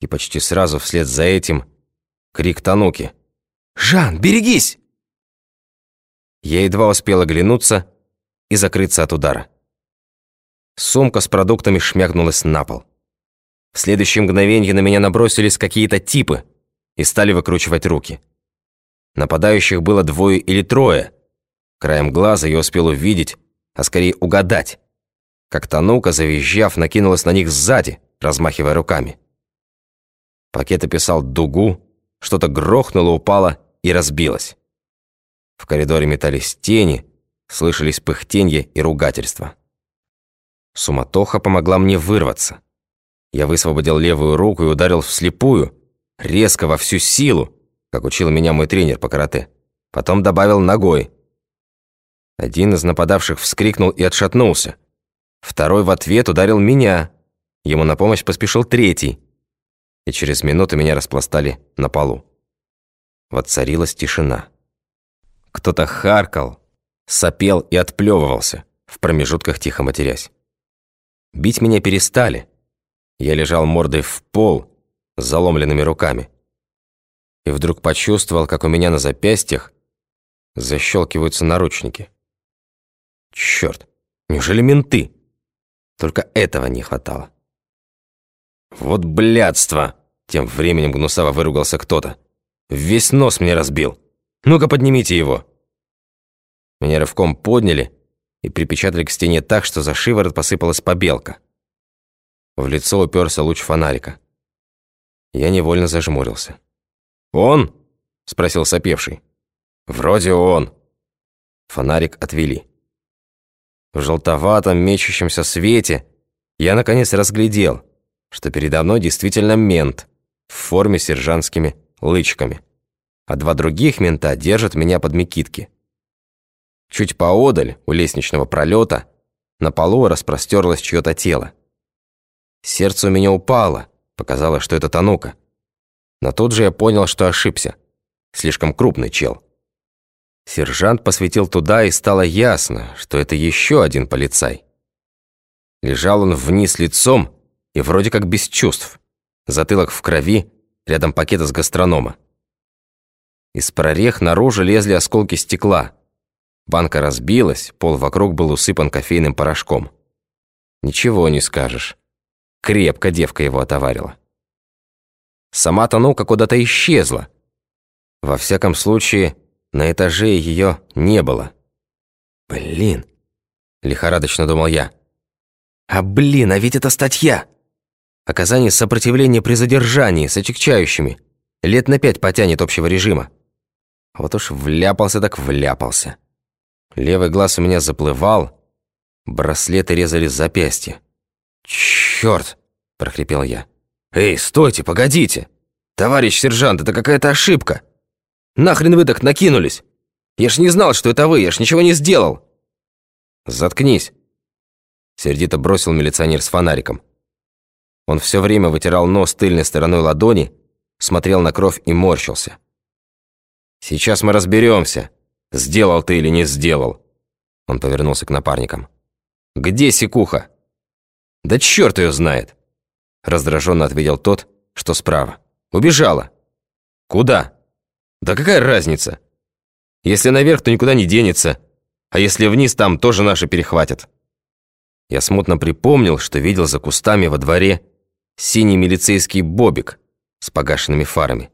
И почти сразу вслед за этим крик Тануки. «Жан, берегись!» Я едва успел оглянуться и закрыться от удара. Сумка с продуктами шмякнулась на пол. В следующее мгновение на меня набросились какие-то типы и стали выкручивать руки. Нападающих было двое или трое. Краем глаза я успел увидеть, а скорее угадать, как Танука, завизжав, накинулась на них сзади, размахивая руками. Пакет описал дугу, что-то грохнуло, упало и разбилось. В коридоре метались тени, слышались пыхтенье и ругательства. Суматоха помогла мне вырваться. Я высвободил левую руку и ударил вслепую, резко, во всю силу, как учил меня мой тренер по карате. Потом добавил ногой. Один из нападавших вскрикнул и отшатнулся. Второй в ответ ударил меня. Ему на помощь поспешил третий. И через минуту меня распластали на полу. Воцарилась тишина. Кто-то харкал, сопел и отплевывался, в промежутках тихо матерясь. Бить меня перестали. Я лежал мордой в пол, с заломленными руками. И вдруг почувствовал, как у меня на запястьях защелкиваются наручники. Черт, неужели менты? Только этого не хватало. «Вот блядство!» Тем временем гнусаво выругался кто-то. «Весь нос мне разбил! Ну-ка поднимите его!» Меня рывком подняли и припечатали к стене так, что за шиворот посыпалась побелка. В лицо уперся луч фонарика. Я невольно зажмурился. «Он?» – спросил сопевший. «Вроде он». Фонарик отвели. В желтоватом мечущемся свете я наконец разглядел, что передо мной действительно мент в форме с сержантскими лычками, а два других мента держат меня под мекитки. Чуть поодаль, у лестничного пролета, на полу распростерлось чье-то тело. Сердце у меня упало, показалось, что это Танука. Но тут же я понял, что ошибся. Слишком крупный чел. Сержант посветил туда, и стало ясно, что это еще один полицай. Лежал он вниз лицом и вроде как без чувств. Затылок в крови, рядом пакета с гастронома. Из прорех наружу лезли осколки стекла – Банка разбилась, пол вокруг был усыпан кофейным порошком. Ничего не скажешь. Крепко девка его отоварила. Сама Танука куда-то исчезла. Во всяком случае, на этаже ее не было. «Блин!» – лихорадочно думал я. «А блин, а ведь это статья!» Оказание сопротивления при задержании с отягчающими. Лет на пять потянет общего режима. Вот уж вляпался так вляпался. Левый глаз у меня заплывал, браслеты резали запястье. «Чёрт!» – прохрипел я. «Эй, стойте, погодите! Товарищ сержант, это какая-то ошибка! Нахрен вы так накинулись? Я ж не знал, что это вы, я ж ничего не сделал!» «Заткнись!» – сердито бросил милиционер с фонариком. Он все время вытирал нос тыльной стороной ладони, смотрел на кровь и морщился. «Сейчас мы разберемся, Сделал ты или не сделал?» Он повернулся к напарникам. «Где Секуха?» «Да черт ее знает!» Раздраженно ответил тот, что справа. «Убежала!» «Куда?» «Да какая разница? Если наверх, то никуда не денется, а если вниз, там тоже наши перехватят». Я смутно припомнил, что видел за кустами во дворе синий милицейский бобик с погашенными фарами.